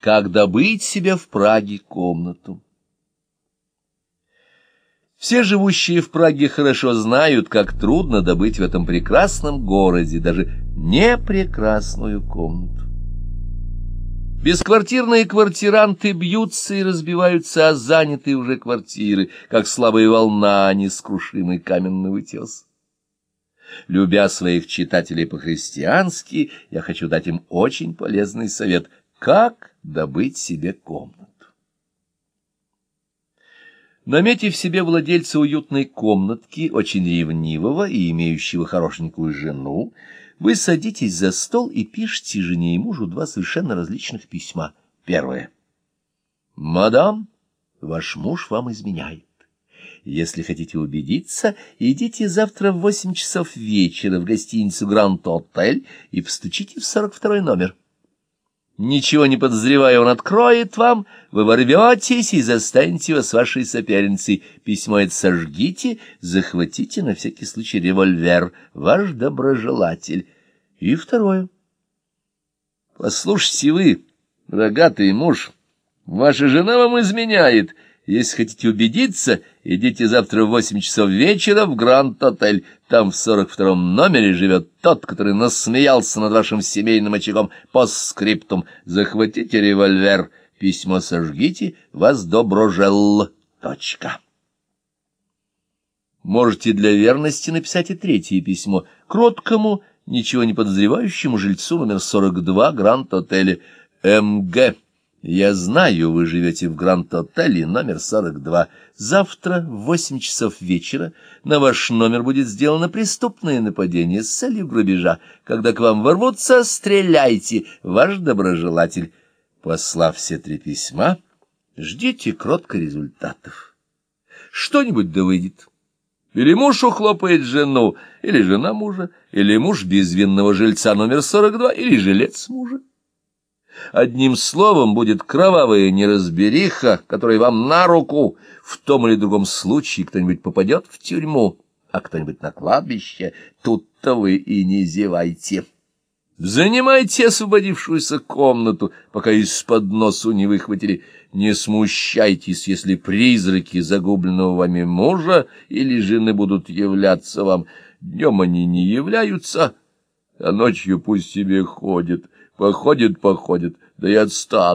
Как добыть себе в Праге комнату? Все живущие в Праге хорошо знают, как трудно добыть в этом прекрасном городе даже непрекрасную комнату. Бесквартирные квартиранты бьются и разбиваются о занятые уже квартиры, как слабая волна, нескрушимый каменный утес. Любя своих читателей по-христиански, я хочу дать им очень полезный совет — как добыть себе комнату. Наметив себе владельца уютной комнатки, очень ревнивого и имеющего хорошенькую жену, вы садитесь за стол и пишете жене и мужу два совершенно различных письма. Первое. «Мадам, ваш муж вам изменяет. Если хотите убедиться, идите завтра в восемь часов вечера в гостиницу «Гранд Отель» и постучите в сорок второй номер». Ничего не подозревая, он откроет вам, вы ворветесь и застанете его с вашей соперницей. Письмо это сожгите, захватите на всякий случай револьвер, ваш доброжелатель. И второе. Послушайте вы, рогатый муж, ваша жена вам изменяет — если хотите убедиться, идите завтра в восемь часов вечера в Гранд-отель. Там в сорок втором номере живет тот, который насмеялся над вашим семейным очагом по скриптум. Захватите револьвер, письмо сожгите, вас доброжел. Точка. Можете для верности написать и третье письмо. Кроткому, ничего не подозревающему жильцу номер 42 Гранд-отеля МГ. Я знаю, вы живете в Гранд-отеле номер 42. Завтра в восемь часов вечера на ваш номер будет сделано преступное нападение с целью грабежа. Когда к вам ворвутся, стреляйте, ваш доброжелатель. Послав все три письма, ждите кротко результатов. Что-нибудь да выйдет. Или муж ухлопает жену, или жена мужа, или муж безвинного жильца номер 42, или жилец мужа. Одним словом, будет кровавая неразбериха, которая вам на руку. В том или другом случае кто-нибудь попадет в тюрьму, а кто-нибудь на кладбище. Тут-то вы и не зевайте. Занимайте освободившуюся комнату, пока из-под носу не выхватили. Не смущайтесь, если призраки загубленного вами мужа или жены будут являться вам. Днем они не являются, а ночью пусть себе ходят. Походит, походит, да и отстанут.